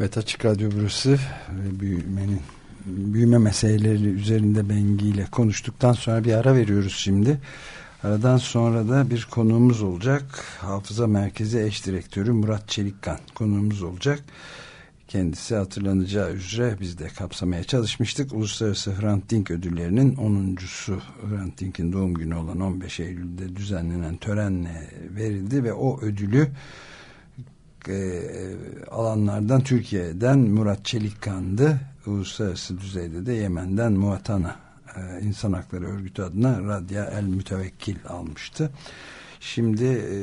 Evet Açık Radyo burası büyümenin büyüme meseleleri üzerinde Bengi ile konuştuktan sonra bir ara veriyoruz şimdi. Aradan sonra da bir konuğumuz olacak. Hafıza Merkezi Eş Direktörü Murat Çelikkan konuğumuz olacak. Kendisi hatırlanacağı üzere biz de kapsamaya çalışmıştık. Uluslararası Hrant Dink ödüllerinin 10.sü Hrant Dink'in doğum günü olan 15 Eylül'de düzenlenen törenle verildi ve o ödülü e, alanlardan Türkiye'den Murat Çelikkan'dı. Uluslararası düzeyde de Yemen'den Muatana e, İnsan Hakları Örgütü adına Radya El Mütevekkil almıştı. Şimdi e,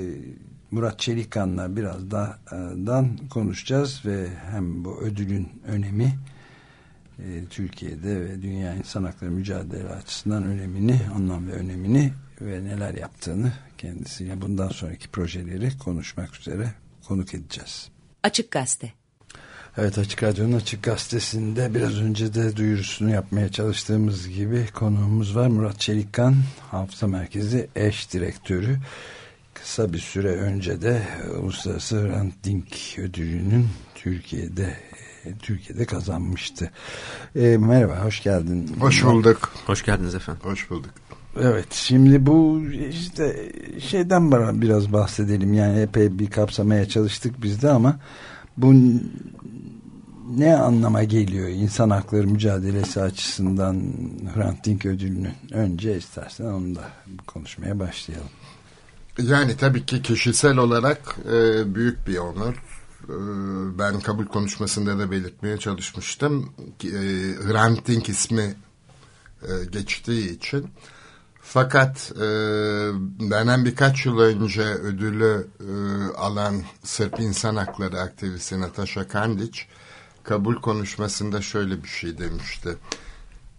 Murat Çelikkan'la birazdan konuşacağız ve hem bu ödülün önemi e, Türkiye'de ve dünya insan hakları mücadele açısından önemini, anlam ve önemini ve neler yaptığını kendisiyle bundan sonraki projeleri konuşmak üzere konuk edeceğiz. Açık Gazete Evet Açık Radyo'nun Açık Gazetesi'nde biraz önce de duyurusunu yapmaya çalıştığımız gibi konuğumuz var. Murat Çelikkan, Hafıza Merkezi eş direktörü. Kısa bir süre önce de Uluslararası Hrant Dink ödülünün Türkiye'de Türkiye'de kazanmıştı. E, merhaba, hoş geldin. Hoş bulduk. Hoş geldiniz efendim. Hoş bulduk. Evet şimdi bu işte şeyden biraz bahsedelim yani epey bir kapsamaya çalıştık biz de ama bu ne anlama geliyor insan hakları mücadelesi açısından Hrant Dink ödülünün önce istersen onu da konuşmaya başlayalım. Yani tabii ki kişisel olarak e, büyük bir onur. E, ben kabul konuşmasında da belirtmeye çalışmıştım. E, Hrant Dink ismi e, geçtiği için fakat e, benden birkaç yıl önce ödülü e, alan Sırp İnsan Hakları aktivisti Natasha Kandic kabul konuşmasında şöyle bir şey demişti.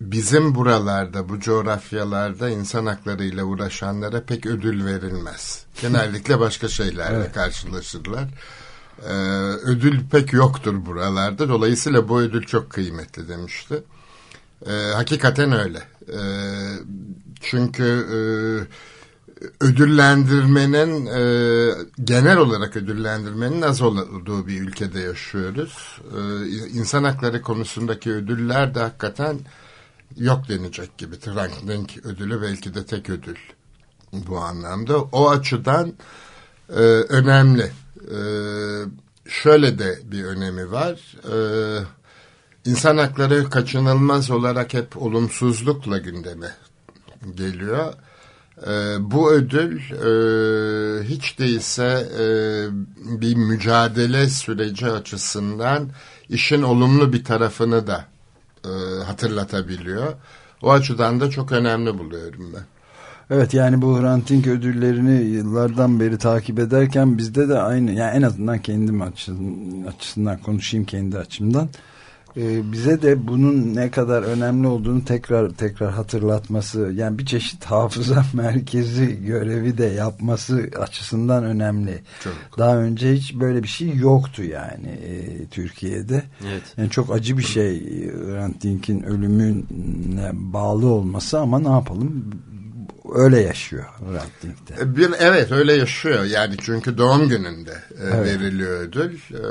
Bizim buralarda, bu coğrafyalarda insan haklarıyla uğraşanlara pek ödül verilmez. Genellikle başka şeylerle evet. karşılaşırlar. Ee, ödül pek yoktur buralarda. Dolayısıyla bu ödül çok kıymetli demişti. Ee, hakikaten öyle. Ee, çünkü e, ödüllendirmenin e, genel olarak ödüllendirmenin az olduğu bir ülkede yaşıyoruz. E, insan hakları konusundaki ödüller de hakikaten yok denecek gibi. Franklin ödülü belki de tek ödül bu anlamda. O açıdan e, önemli. E, şöyle de bir önemi var. E, insan hakları kaçınılmaz olarak hep olumsuzlukla gündeme geliyor. E, bu ödül e, hiç değilse e, bir mücadele süreci açısından işin olumlu bir tarafını da e, hatırlatabiliyor. O açıdan da çok önemli buluyorum ben. Evet yani bu Hrant ödüllerini yıllardan beri takip ederken bizde de aynı yani en azından kendim açısından konuşayım kendi açımdan e, bize de bunun ne kadar önemli olduğunu tekrar tekrar hatırlatması yani bir çeşit hafıza merkezi görevi de yapması açısından önemli. Çok. Daha önce hiç böyle bir şey yoktu yani e, Türkiye'de. Evet. Yani çok acı bir şey Hrant Dink'in ölümüne bağlı olması ama ne yapalım öyle yaşıyor Hrant. E, bir, evet öyle yaşıyor yani çünkü doğum gününde e, evet. veriliyor ödül. E,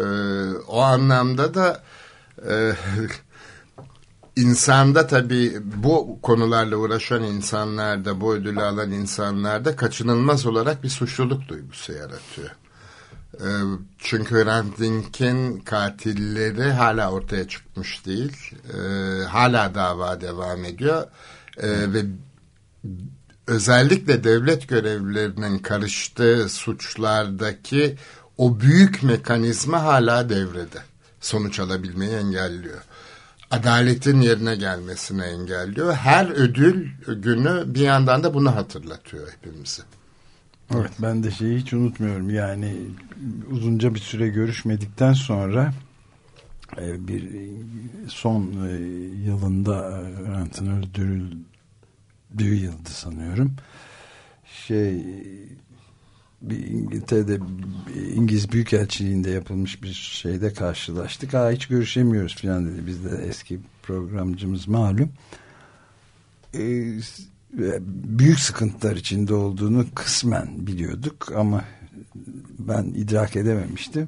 o anlamda da ee, insanda tabii bu konularla uğraşan insanlarda, bu ödülü alan insanlarda kaçınılmaz olarak bir suçluluk duygusu yaratıyor. Ee, çünkü Hrant Dink'in katilleri hala ortaya çıkmış değil. Ee, hala dava devam ediyor. Ve özellikle devlet görevlilerinin karıştığı suçlardaki o büyük mekanizma hala devrede sonuç alabilmeyi engelliyor. Adaletin yerine gelmesini engelliyor. Her ödül günü bir yandan da bunu hatırlatıyor hepimizi. Evet ben de şeyi hiç unutmuyorum. Yani uzunca bir süre görüşmedikten sonra e, bir son e, yılında Hrant'ın öldürüldüğü yıldı sanıyorum. Şey bir İngiltere'de İngiliz Büyükelçiliğinde yapılmış bir şeyde karşılaştık. Ha hiç görüşemiyoruz falan dedi. Biz de eski programcımız malum. Ee, büyük sıkıntılar içinde olduğunu kısmen biliyorduk ama ben idrak edememiştim.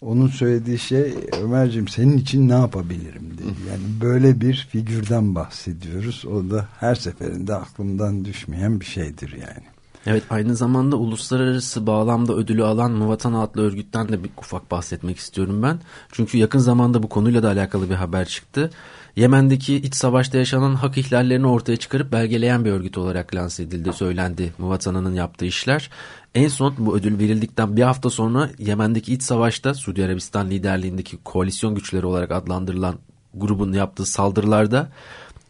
onun söylediği şey Ömerciğim senin için ne yapabilirim diye. Yani böyle bir figürden bahsediyoruz. O da her seferinde aklımdan düşmeyen bir şeydir yani. Evet aynı zamanda uluslararası bağlamda ödülü alan Muvatan adlı örgütten de bir ufak bahsetmek istiyorum ben. Çünkü yakın zamanda bu konuyla da alakalı bir haber çıktı. Yemen'deki iç savaşta yaşanan hak ihlallerini ortaya çıkarıp belgeleyen bir örgüt olarak lanse edildi, söylendi Muvatana'nın yaptığı işler. En son bu ödül verildikten bir hafta sonra Yemen'deki iç savaşta Suudi Arabistan liderliğindeki koalisyon güçleri olarak adlandırılan grubun yaptığı saldırılarda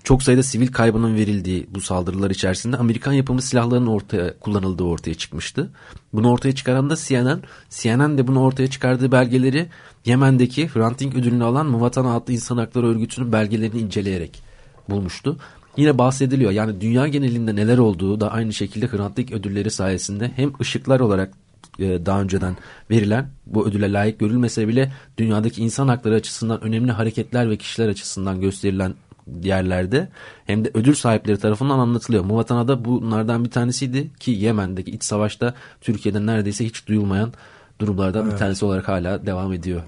çok sayıda sivil kaybının verildiği bu saldırılar içerisinde Amerikan yapımı silahların ortaya kullanıldığı ortaya çıkmıştı. Bunu ortaya çıkaran da CNN. CNN de bunu ortaya çıkardığı belgeleri Yemen'deki Hrant Dink ödülünü alan Muvatana adlı insan hakları örgütünün belgelerini inceleyerek bulmuştu. Yine bahsediliyor yani dünya genelinde neler olduğu da aynı şekilde Hrant Dink ödülleri sayesinde hem ışıklar olarak e, daha önceden verilen bu ödüle layık görülmese bile dünyadaki insan hakları açısından önemli hareketler ve kişiler açısından gösterilen yerlerde hem de ödül sahipleri tarafından anlatılıyor. Muvatana'da bunlardan bir tanesiydi ki Yemen'deki iç savaşta Türkiye'de neredeyse hiç duyulmayan durumlardan evet. bir tanesi olarak hala devam ediyor.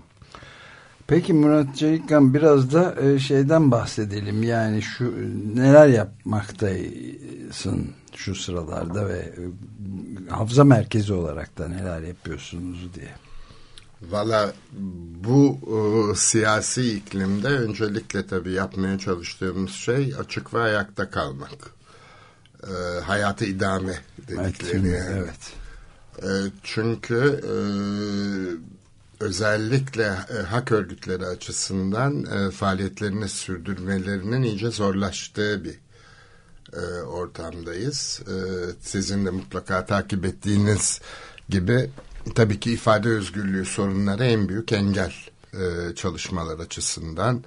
Peki Murat Çelikkan biraz da e, şeyden bahsedelim. Yani şu neler yapmaktaysın şu sıralarda ve e, hafıza merkezi olarak da neler yapıyorsunuz diye. Valla bu e, siyasi iklimde öncelikle tabii yapmaya çalıştığımız şey açık ve ayakta kalmak. E, hayatı idame dedikleri yani. Evet. E, çünkü e, özellikle e, hak örgütleri açısından e, faaliyetlerini sürdürmelerinin iyice zorlaştığı bir e, ortamdayız. E, sizin de mutlaka takip ettiğiniz gibi tabii ki ifade özgürlüğü sorunları en büyük engel e, çalışmalar açısından.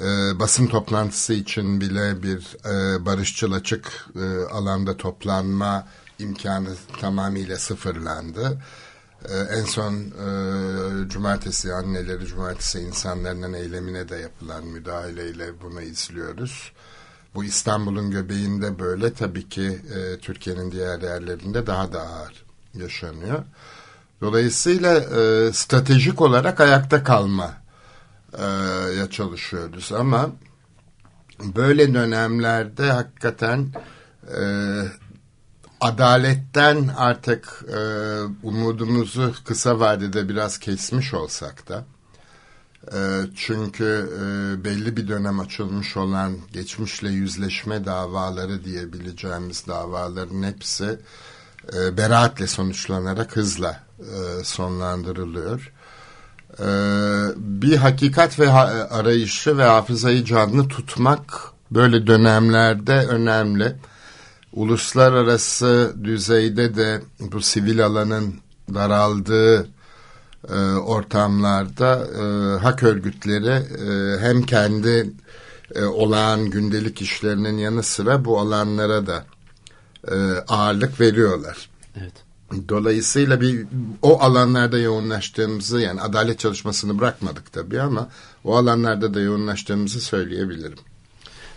E, basın toplantısı için bile bir e, barışçıl açık e, alanda toplanma imkanı tamamıyla sıfırlandı. Ee, en son e, cumartesi anneleri, cumartesi insanların eylemine de yapılan müdahaleyle bunu izliyoruz. Bu İstanbul'un göbeğinde böyle tabii ki e, Türkiye'nin diğer yerlerinde daha da ağır yaşanıyor. Dolayısıyla e, stratejik olarak ayakta kalma e, ya çalışıyoruz. Ama böyle dönemlerde hakikaten e, adaletten artık e, umudumuzu kısa vadede biraz kesmiş olsak da e, çünkü e, belli bir dönem açılmış olan geçmişle yüzleşme davaları diyebileceğimiz davaların hepsi e, beraatle sonuçlanarak hızla e, sonlandırılıyor. E, bir hakikat ve ha arayışı ve hafızayı canlı tutmak böyle dönemlerde önemli uluslararası düzeyde de bu sivil alanın daraldığı e, ortamlarda e, hak örgütleri e, hem kendi e, olağan gündelik işlerinin yanı sıra bu alanlara da e, ağırlık veriyorlar. Evet. Dolayısıyla bir o alanlarda yoğunlaştığımızı yani adalet çalışmasını bırakmadık tabii ama o alanlarda da yoğunlaştığımızı söyleyebilirim.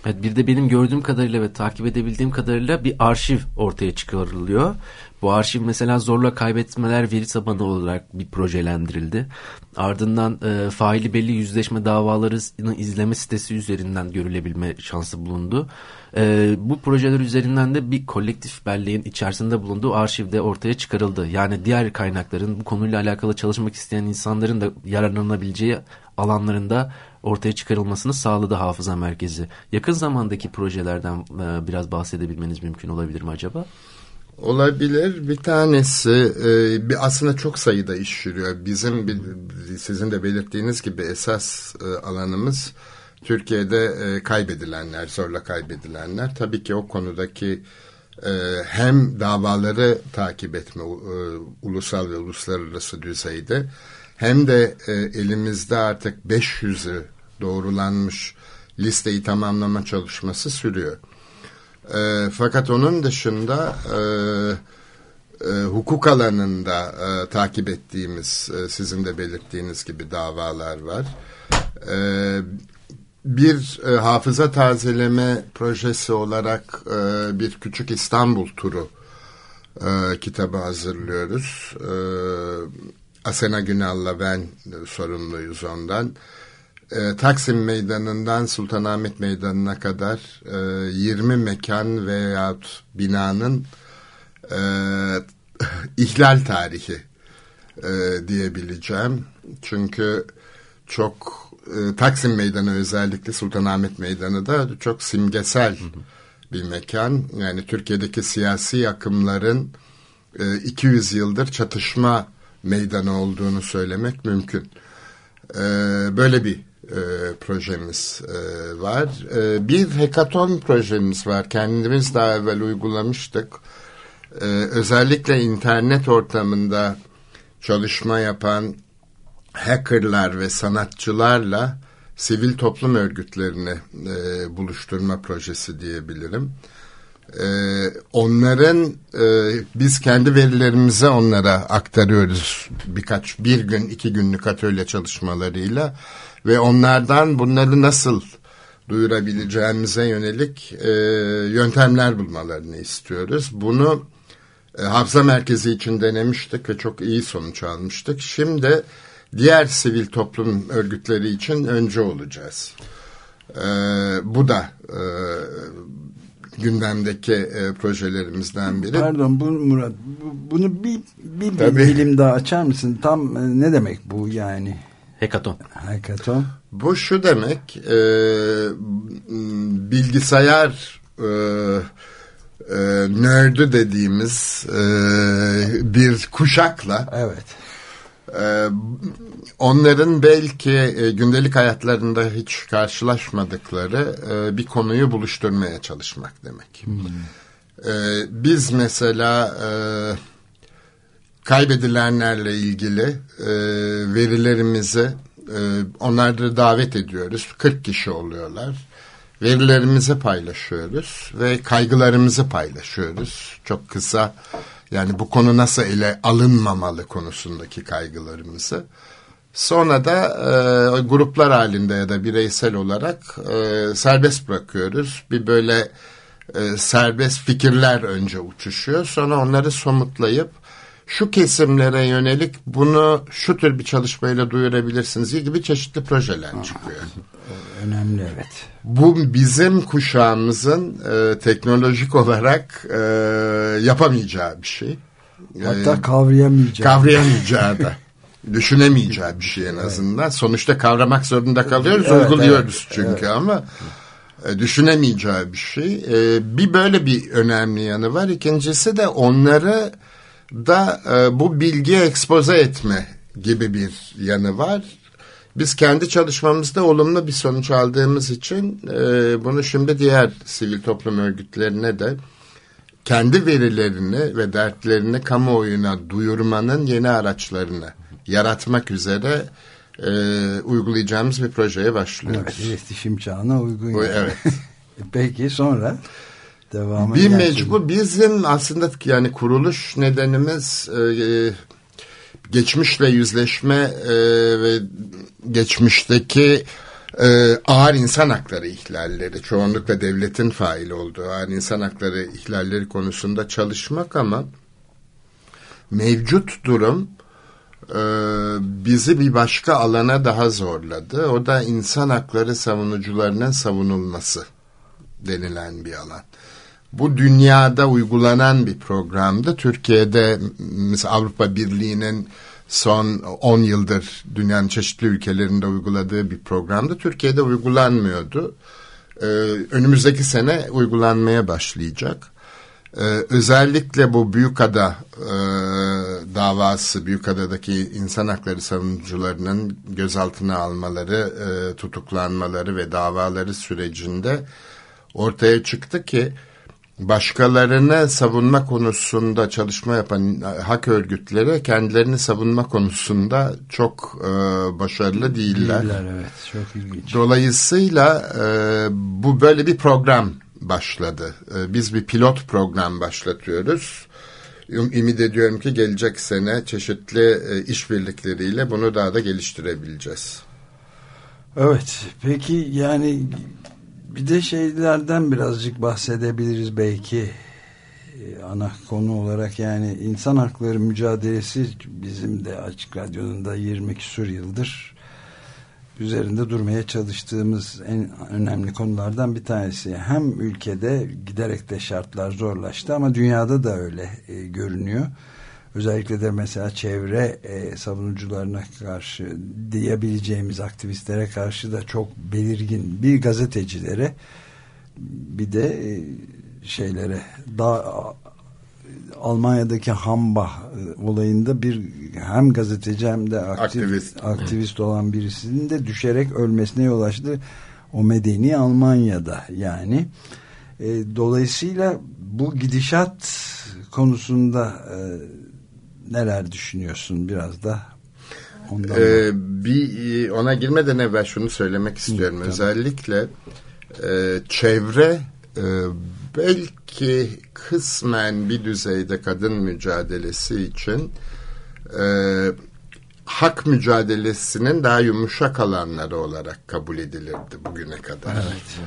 Evet, bir de benim gördüğüm kadarıyla ve takip edebildiğim kadarıyla bir arşiv ortaya çıkarılıyor. Bu arşiv mesela zorla kaybetmeler veri tabanı olarak bir projelendirildi. Ardından e, faili belli yüzleşme davalarını izleme sitesi üzerinden görülebilme şansı bulundu. E, bu projeler üzerinden de bir kolektif belleğin içerisinde bulunduğu arşivde ortaya çıkarıldı. Yani diğer kaynakların bu konuyla alakalı çalışmak isteyen insanların da yararlanabileceği alanlarında ortaya çıkarılmasını sağladı hafıza merkezi. Yakın zamandaki projelerden e, biraz bahsedebilmeniz mümkün olabilir mi acaba? Olabilir. Bir tanesi e, aslında çok sayıda iş yürüyor. Bizim sizin de belirttiğiniz gibi esas e, alanımız Türkiye'de e, kaybedilenler, zorla kaybedilenler. Tabii ki o konudaki e, hem davaları takip etme e, ulusal ve uluslararası düzeyde hem de e, elimizde artık 500'ü doğrulanmış listeyi tamamlama çalışması sürüyor. E, fakat onun dışında e, e, hukuk alanında e, takip ettiğimiz e, sizin de belirttiğiniz gibi davalar var. E, bir e, hafıza tazeleme projesi olarak e, bir küçük İstanbul turu e, kitabı hazırlıyoruz. E, Asena Günal'la ben sorumluyuz ondan. E, Taksim Meydanı'ndan Sultanahmet Meydanı'na kadar e, 20 mekan veyahut binanın e, ihlal tarihi e, diyebileceğim. Çünkü çok e, Taksim Meydanı özellikle Sultanahmet Meydanı da çok simgesel bir mekan. Yani Türkiye'deki siyasi akımların e, 200 yıldır çatışma meydanı olduğunu söylemek mümkün. E, böyle bir e, projemiz e, var. E, bir hekaton projemiz var. Kendimiz daha evvel uygulamıştık. E, özellikle internet ortamında çalışma yapan hackerlar ve sanatçılarla sivil toplum örgütlerini e, buluşturma projesi diyebilirim. E, onların e, biz kendi verilerimizi onlara aktarıyoruz birkaç bir gün iki günlük atölye çalışmalarıyla ve onlardan bunları nasıl duyurabileceğimize yönelik e, yöntemler bulmalarını istiyoruz. Bunu e, hafıza merkezi için denemiştik ve çok iyi sonuç almıştık. Şimdi diğer sivil toplum örgütleri için önce olacağız. E, bu da e, gündemdeki e, projelerimizden biri. Pardon bu Murat bu, bunu bir, bir, bir bilim daha açar mısın? Tam e, ne demek bu yani? Hekaton. Hekaton. Bu şu demek e, bilgisayar e, e, nerdü dediğimiz e, bir kuşakla evet. E, onların belki e, gündelik hayatlarında hiç karşılaşmadıkları e, bir konuyu buluşturmaya çalışmak demek. Hmm. E, biz mesela e, kaybedilenlerle ilgili verilerimizi onları davet ediyoruz. 40 kişi oluyorlar. Verilerimizi paylaşıyoruz ve kaygılarımızı paylaşıyoruz. Çok kısa yani bu konu nasıl ele alınmamalı konusundaki kaygılarımızı. Sonra da e, gruplar halinde ya da bireysel olarak e, serbest bırakıyoruz. Bir böyle e, serbest fikirler önce uçuşuyor. Sonra onları somutlayıp şu kesimlere yönelik bunu şu tür bir çalışmayla duyurabilirsiniz gibi çeşitli projeler çıkıyor. Önemli evet. Bu bizim kuşağımızın e, teknolojik olarak e, yapamayacağı bir şey. Hatta e, kavrayamayacağı. Kavrayamayacağı da. düşünemeyeceği bir şey en azından. Evet. Sonuçta kavramak zorunda kalıyoruz, evet, uyguluyoruz evet, çünkü evet. ama e, düşünemeyeceği bir şey. E, bir böyle bir önemli yanı var. İkincisi de onları da e, bu bilgiye ekspoze etme gibi bir yanı var. Biz kendi çalışmamızda olumlu bir sonuç aldığımız için e, bunu şimdi diğer sivil toplum örgütlerine de kendi verilerini ve dertlerini kamuoyuna duyurmanın yeni araçlarını yaratmak üzere e, uygulayacağımız bir projeye başlıyoruz. Evet, iletişim çağına uygun. O, evet. Peki sonra devamı Bir mecbur bizim aslında yani kuruluş nedenimiz e, e, geçmişle yüzleşme e, ve geçmişteki e, ağır insan hakları ihlalleri, çoğunlukla devletin fail olduğu ağır insan hakları ihlalleri konusunda çalışmak ama mevcut durum e, bizi bir başka alana daha zorladı. O da insan hakları savunucularının savunulması denilen bir alan. Bu dünyada uygulanan bir programdı. Türkiye'de mesela Avrupa Birliği'nin son 10 yıldır dünyanın çeşitli ülkelerinde uyguladığı bir programdı. Türkiye'de uygulanmıyordu. Ee, önümüzdeki sene uygulanmaya başlayacak. Ee, özellikle bu Büyükada e, davası, Büyükada'daki insan hakları savunucularının gözaltına almaları, e, tutuklanmaları ve davaları sürecinde ortaya çıktı ki başkalarını savunma konusunda çalışma yapan hak örgütleri kendilerini savunma konusunda çok e, başarılı değiller. Değiller evet çok ilginç. Dolayısıyla e, bu böyle bir program başladı. E, biz bir pilot program başlatıyoruz. Ümit ediyorum ki gelecek sene çeşitli e, işbirlikleriyle bunu daha da geliştirebileceğiz. Evet peki yani bir de şeylerden birazcık bahsedebiliriz belki. e, ana konu olarak yani insan hakları mücadelesi bizim de Açık Radyo'nun da 20 küsur yıldır üzerinde durmaya çalıştığımız en önemli konulardan bir tanesi. Hem ülkede giderek de şartlar zorlaştı ama dünyada da öyle e, görünüyor. Özellikle de mesela çevre e, savunucularına karşı diyebileceğimiz aktivistlere karşı da çok belirgin bir gazetecilere bir de e, şeylere daha Almanya'daki Hambach e, olayında bir hem gazeteci hem de aktif, aktivist, aktivist olan birisinin de düşerek ölmesine yol açtı. O medeni Almanya'da yani. E, dolayısıyla bu gidişat konusunda e, neler düşünüyorsun biraz da? Ondan ee, bir ona girmeden evvel şunu söylemek istiyorum. Hı, Özellikle e, çevre e, belki kısmen bir düzeyde kadın mücadelesi için e, hak mücadelesinin daha yumuşak alanları olarak kabul edilirdi bugüne kadar. Evet.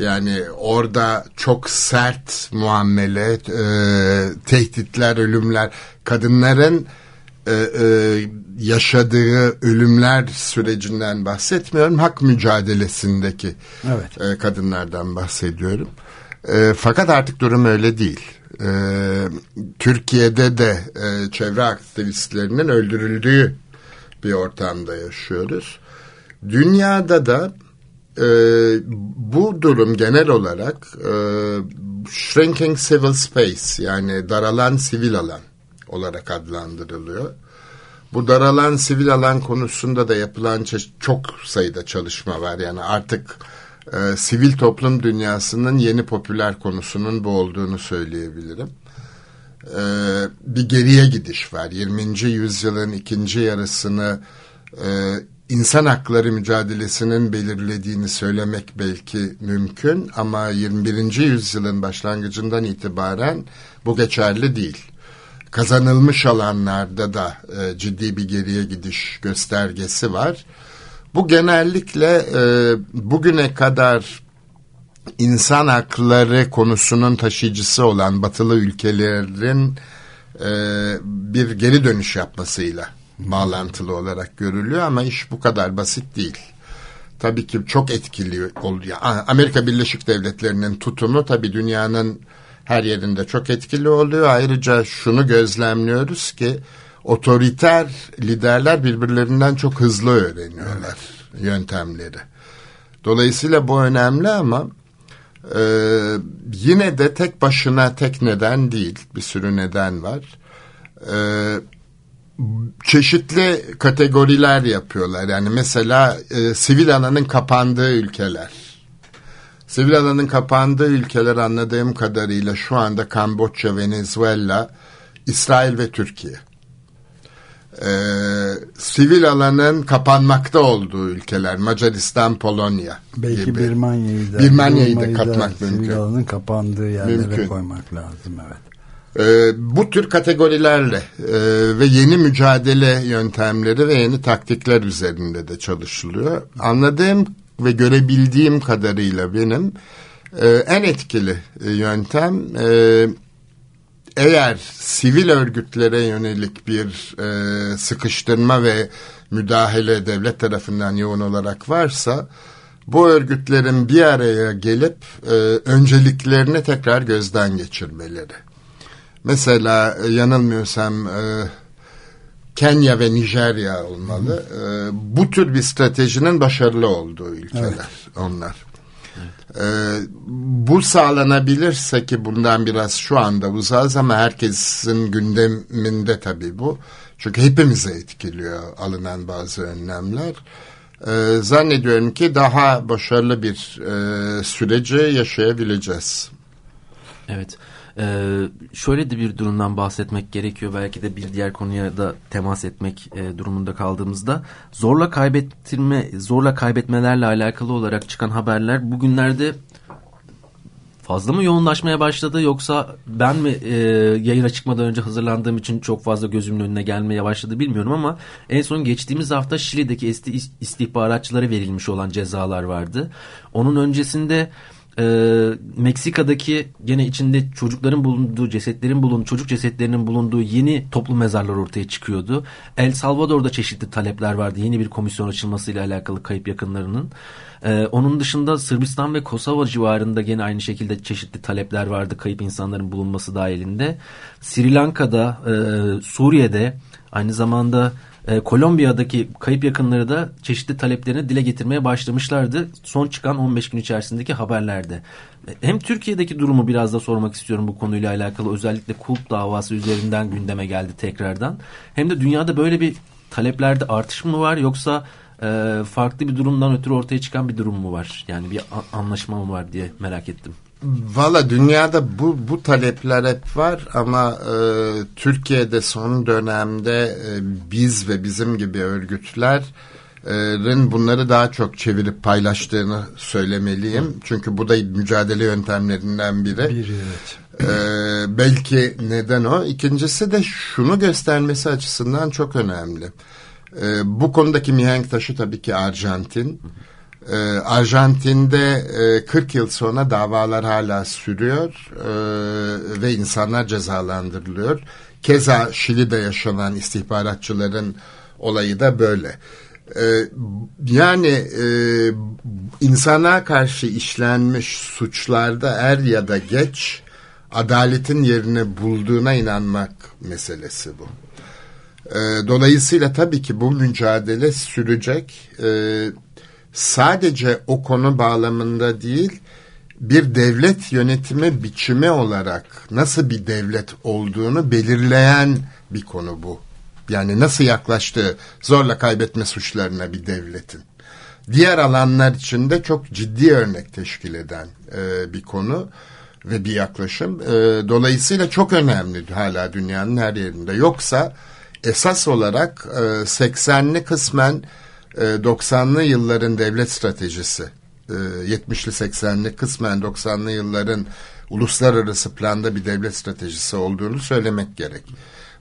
Yani orada çok sert muamele, e, tehditler, ölümler, kadınların e, e, yaşadığı ölümler sürecinden bahsetmiyorum. Hak mücadelesindeki evet. e, kadınlardan bahsediyorum. E, fakat artık durum öyle değil. E, Türkiye'de de e, çevre aktivistlerinin öldürüldüğü bir ortamda yaşıyoruz. Dünyada da e, bu durum genel olarak e, shrinking civil space yani daralan sivil alan olarak adlandırılıyor. Bu daralan sivil alan konusunda da yapılan çok sayıda çalışma var. Yani artık e, sivil toplum dünyasının yeni popüler konusunun bu olduğunu söyleyebilirim. E, bir geriye gidiş var. 20. yüzyılın ikinci yarısını e, insan hakları mücadelesinin belirlediğini söylemek belki mümkün ama 21. yüzyılın başlangıcından itibaren bu geçerli değil. Kazanılmış alanlarda da e, ciddi bir geriye gidiş göstergesi var. Bu genellikle e, bugüne kadar insan hakları konusunun taşıyıcısı olan batılı ülkelerin e, bir geri dönüş yapmasıyla bağlantılı olarak görülüyor ama iş bu kadar basit değil. Tabii ki çok etkili oluyor. Amerika Birleşik Devletleri'nin tutumu tabii dünyanın her yerinde çok etkili oluyor. Ayrıca şunu gözlemliyoruz ki otoriter liderler birbirlerinden çok hızlı öğreniyorlar evet. yöntemleri. Dolayısıyla bu önemli ama e, yine de tek başına tek neden değil. Bir sürü neden var. E, çeşitli kategoriler yapıyorlar. Yani mesela e, sivil alanın kapandığı ülkeler. Sivil alanın kapandığı ülkeler anladığım kadarıyla şu anda Kamboçya, Venezuela, İsrail ve Türkiye e, sivil alanın kapanmakta olduğu ülkeler Macaristan, Polonya Belki gibi. Birmanya'yı da, Birmanya'yı da katmak da, mümkün. Sivil alanın kapandığı yerlere mümkün. koymak lazım evet. E, bu tür kategorilerle e, ve yeni mücadele yöntemleri ve yeni taktikler üzerinde de çalışılıyor. Anladığım ve görebildiğim kadarıyla benim e, en etkili e, yöntem e, eğer sivil örgütlere yönelik bir e, sıkıştırma ve müdahale devlet tarafından yoğun olarak varsa bu örgütlerin bir araya gelip e, önceliklerini tekrar gözden geçirmeleri. Mesela e, yanılmıyorsam e, Kenya ve Nijerya olmalı. E, bu tür bir stratejinin başarılı olduğu ülkeler evet. onlar. Ee, bu sağlanabilirse ki bundan biraz şu anda uzağız ama herkesin gündeminde tabii bu. Çünkü hepimize etkiliyor alınan bazı önlemler. Ee, zannediyorum ki daha başarılı bir e, süreci yaşayabileceğiz. Evet. Ee, şöyle de bir durumdan bahsetmek gerekiyor. Belki de bir diğer konuya da temas etmek e, durumunda kaldığımızda zorla kaybettirme, zorla kaybetmelerle alakalı olarak çıkan haberler bugünlerde fazla mı yoğunlaşmaya başladı yoksa ben mi e, yayına çıkmadan önce hazırlandığım için çok fazla gözümün önüne gelmeye başladı bilmiyorum ama en son geçtiğimiz hafta Şili'deki istihbaratçılara verilmiş olan cezalar vardı. Onun öncesinde e, Meksika'daki gene içinde çocukların bulunduğu cesetlerin bulunduğu çocuk cesetlerinin bulunduğu yeni toplu mezarlar ortaya çıkıyordu. El Salvador'da çeşitli talepler vardı yeni bir komisyon açılmasıyla alakalı kayıp yakınlarının. Ee, onun dışında Sırbistan ve Kosova civarında gene aynı şekilde çeşitli talepler vardı kayıp insanların bulunması dahilinde. Sri Lanka'da, e, Suriye'de aynı zamanda e, Kolombiya'daki kayıp yakınları da çeşitli taleplerini dile getirmeye başlamışlardı. Son çıkan 15 gün içerisindeki haberlerde. E, hem Türkiye'deki durumu biraz da sormak istiyorum bu konuyla alakalı. Özellikle kulp davası üzerinden gündeme geldi tekrardan. Hem de dünyada böyle bir taleplerde artış mı var yoksa e, farklı bir durumdan ötürü ortaya çıkan bir durum mu var? Yani bir anlaşma mı var diye merak ettim. Valla dünyada bu, bu talepler hep var ama e, Türkiye'de son dönemde e, biz ve bizim gibi örgütlerin bunları daha çok çevirip paylaştığını söylemeliyim. Çünkü bu da mücadele yöntemlerinden biri. Biri evet. Ee, belki neden o? İkincisi de şunu göstermesi açısından çok önemli. Ee, bu konudaki mihenk taşı tabii ki Arjantin. Ee, Arjantin'de e, 40 yıl sonra davalar hala sürüyor e, ve insanlar cezalandırılıyor. Keza Şili'de yaşanan istihbaratçıların olayı da böyle. Ee, yani e, insana karşı işlenmiş suçlarda er ya da geç adaletin yerini bulduğuna inanmak meselesi bu. Ee, dolayısıyla tabii ki bu mücadele sürecek. Ee, sadece o konu bağlamında değil bir devlet yönetimi biçimi olarak nasıl bir devlet olduğunu belirleyen bir konu bu. Yani nasıl yaklaştığı zorla kaybetme suçlarına bir devletin. Diğer alanlar içinde çok ciddi örnek teşkil eden e, bir konu ve bir yaklaşım. E, dolayısıyla çok önemli hala dünyanın her yerinde. Yoksa esas olarak e, 80'li kısmen 90'lı e, yılların devlet stratejisi, 70'li e, 80'li kısmen 90'lı yılların uluslararası planda bir devlet stratejisi olduğunu söylemek gerek.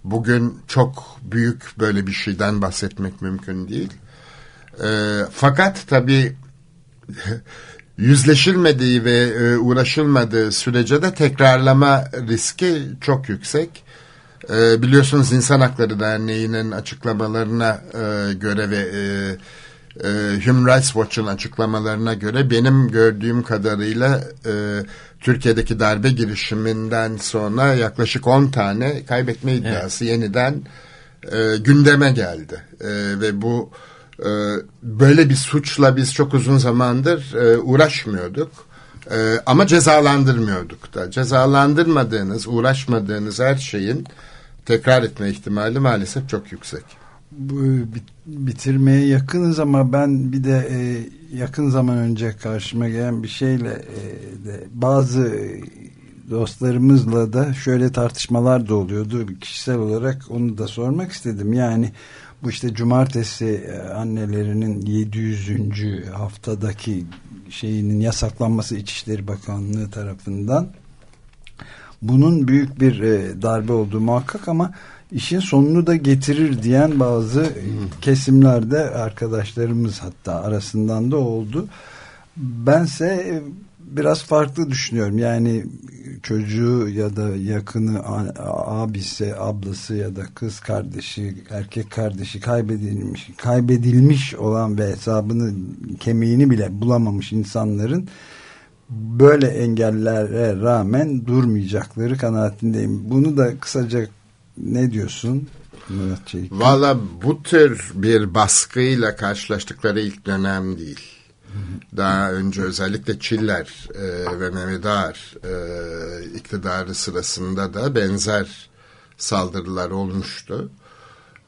Bugün çok büyük böyle bir şeyden bahsetmek mümkün değil. E, fakat tabii yüzleşilmediği ve uğraşılmadığı sürece de tekrarlama riski çok yüksek. E, biliyorsunuz İnsan Hakları Derneği'nin açıklamalarına e, göre ve e, e, Human Rights Watch'ın açıklamalarına göre benim gördüğüm kadarıyla e, Türkiye'deki darbe girişiminden sonra yaklaşık 10 tane kaybetme iddiası evet. yeniden e, gündeme geldi. E, ve bu e, böyle bir suçla biz çok uzun zamandır e, uğraşmıyorduk. E, ama cezalandırmıyorduk da. Cezalandırmadığınız, uğraşmadığınız her şeyin tekrar etme ihtimali maalesef çok yüksek. Bu, bitirmeye yakınız ama ben bir de e, yakın zaman önce karşıma gelen bir şeyle e, de, bazı dostlarımızla da şöyle tartışmalar da oluyordu. Kişisel olarak onu da sormak istedim. Yani bu işte cumartesi e, annelerinin 700. haftadaki şeyinin yasaklanması İçişleri Bakanlığı tarafından bunun büyük bir e, darbe olduğu muhakkak ama işin sonunu da getirir diyen bazı kesimlerde arkadaşlarımız hatta arasından da oldu. Bense biraz farklı düşünüyorum. Yani çocuğu ya da yakını abisi, ablası ya da kız kardeşi, erkek kardeşi kaybedilmiş, kaybedilmiş olan ve hesabını kemiğini bile bulamamış insanların böyle engellere rağmen durmayacakları kanaatindeyim. Bunu da kısaca ne diyorsun? Valla bu tür bir baskıyla karşılaştıkları ilk dönem değil. Daha önce özellikle Çiller e, ve Mehmet Ağar e, iktidarı sırasında da benzer saldırılar olmuştu.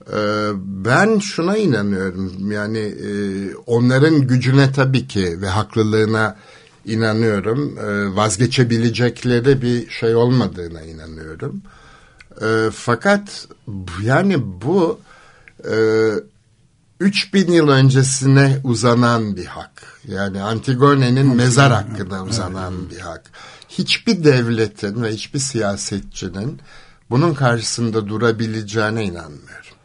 E, ben şuna inanıyorum yani e, onların gücüne tabii ki ve haklılığına inanıyorum. E, vazgeçebilecekleri bir şey olmadığına inanıyorum. E, fakat yani bu e, 3000 yıl öncesine uzanan bir hak. Yani Antigone'nin mezar hakkına uzanan bir hak. Hiçbir devletin ve hiçbir siyasetçinin bunun karşısında durabileceğine inanmıyorum.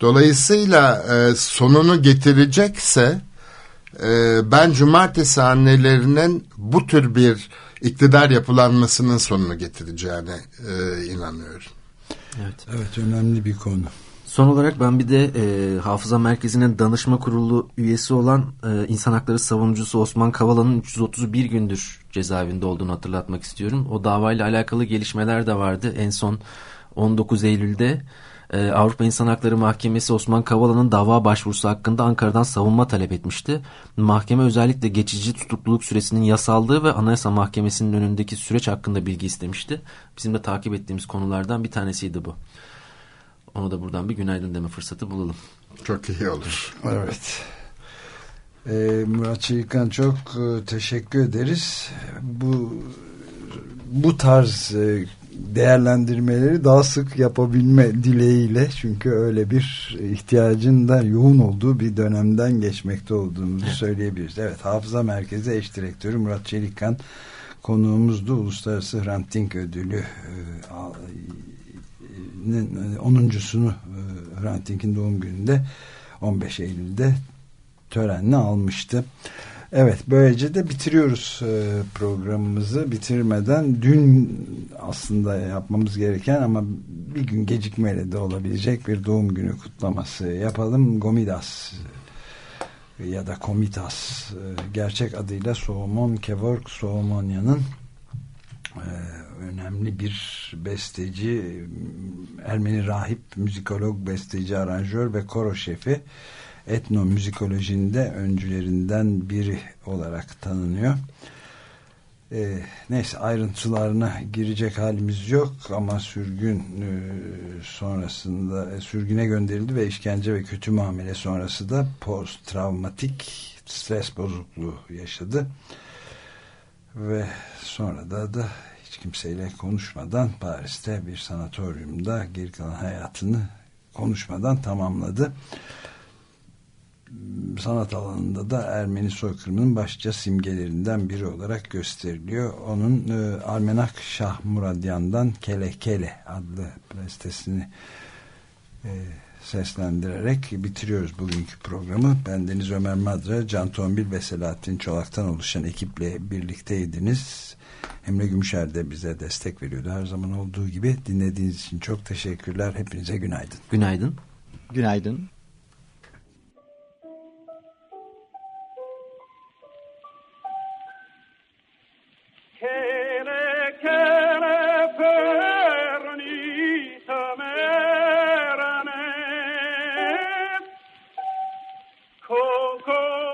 Dolayısıyla e, sonunu getirecekse e, ben cumartesi annelerinin bu tür bir iktidar yapılanmasının sonunu getireceğine e, inanıyorum. Evet. evet önemli bir konu. Son olarak ben bir de e, Hafıza Merkezi'nin danışma kurulu üyesi olan e, insan hakları savunucusu Osman Kavala'nın 331 gündür cezaevinde olduğunu hatırlatmak istiyorum. O davayla alakalı gelişmeler de vardı. En son 19 Eylül'de e, Avrupa İnsan Hakları Mahkemesi Osman Kavala'nın dava başvurusu hakkında Ankara'dan savunma talep etmişti. Mahkeme özellikle geçici tutukluluk süresinin yasallığı ve Anayasa Mahkemesi'nin önündeki süreç hakkında bilgi istemişti. Bizim de takip ettiğimiz konulardan bir tanesiydi bu. Ona da buradan bir günaydın deme fırsatı bulalım. Çok iyi olur. Evet. Ee, Murat Çelikhan çok e, teşekkür ederiz. Bu bu tarz e, değerlendirmeleri daha sık yapabilme dileğiyle çünkü öyle bir ihtiyacın da yoğun olduğu bir dönemden geçmekte olduğumuzu söyleyebiliriz. Evet Hafıza Merkezi Eş Direktörü Murat Çelikkan konuğumuzdu. Uluslararası Hrant Dink Ödülü e, 10.sunu e, Hrant Dink'in doğum gününde 15 Eylül'de törenle almıştı. Evet böylece de bitiriyoruz e, programımızı bitirmeden dün aslında yapmamız gereken ama bir gün gecikmeyle de olabilecek bir doğum günü kutlaması yapalım. Gomidas ya da Komitas gerçek adıyla Soğumon Kevork Soğumonya'nın önemli bir besteci, Ermeni rahip, müzikolog, besteci, aranjör ve koro şefi etnomüzikolojinin de öncülerinden biri olarak tanınıyor. Ee, neyse ayrıntılarına girecek halimiz yok ama sürgün e, sonrasında e, sürgüne gönderildi ve işkence ve kötü muamele sonrası da post travmatik stres bozukluğu yaşadı ve sonra da da kimseyle konuşmadan Paris'te bir sanatoryumda geri kalan hayatını konuşmadan tamamladı. Sanat alanında da Ermeni soykırımının başça simgelerinden biri olarak gösteriliyor. Onun e, Armenak Şah Muradyan'dan Kele Kele adlı bestesini e, seslendirerek bitiriyoruz bugünkü programı. Ben Deniz Ömer Madra, Can Tombil ve Selahattin Çolak'tan oluşan ekiple birlikteydiniz. Emre Gümüşer de bize destek veriyordu her zaman olduğu gibi. Dinlediğiniz için çok teşekkürler. Hepinize günaydın. Günaydın. Günaydın. Coco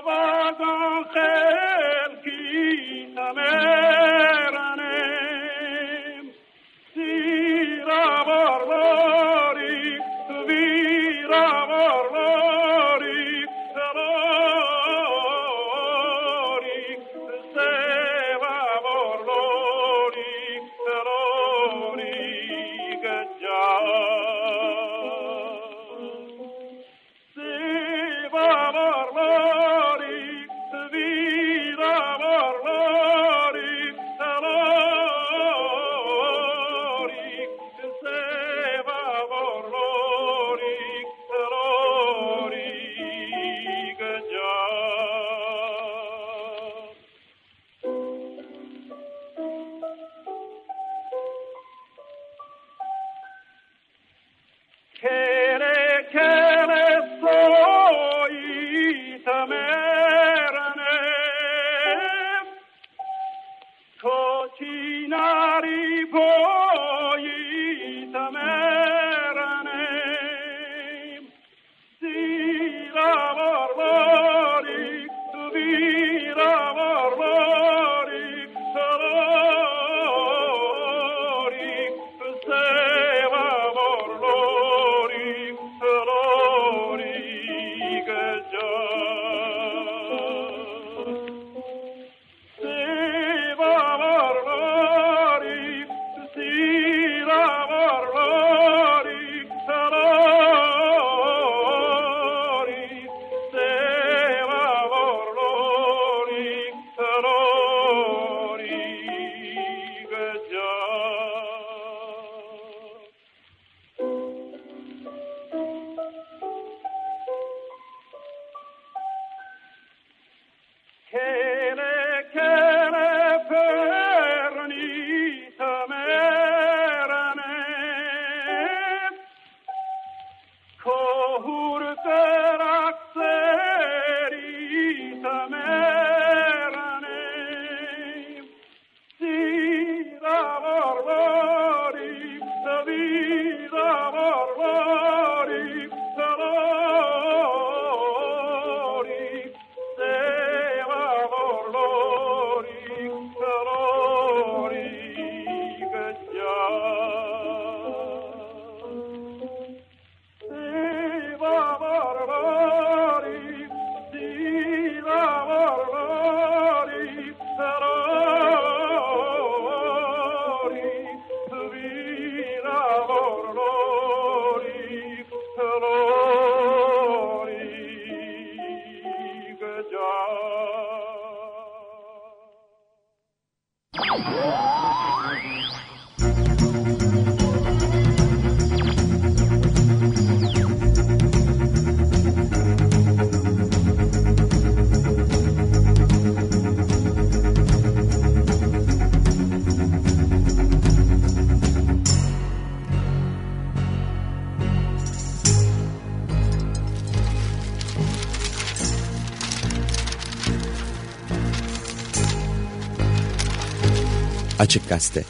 Açık Gazete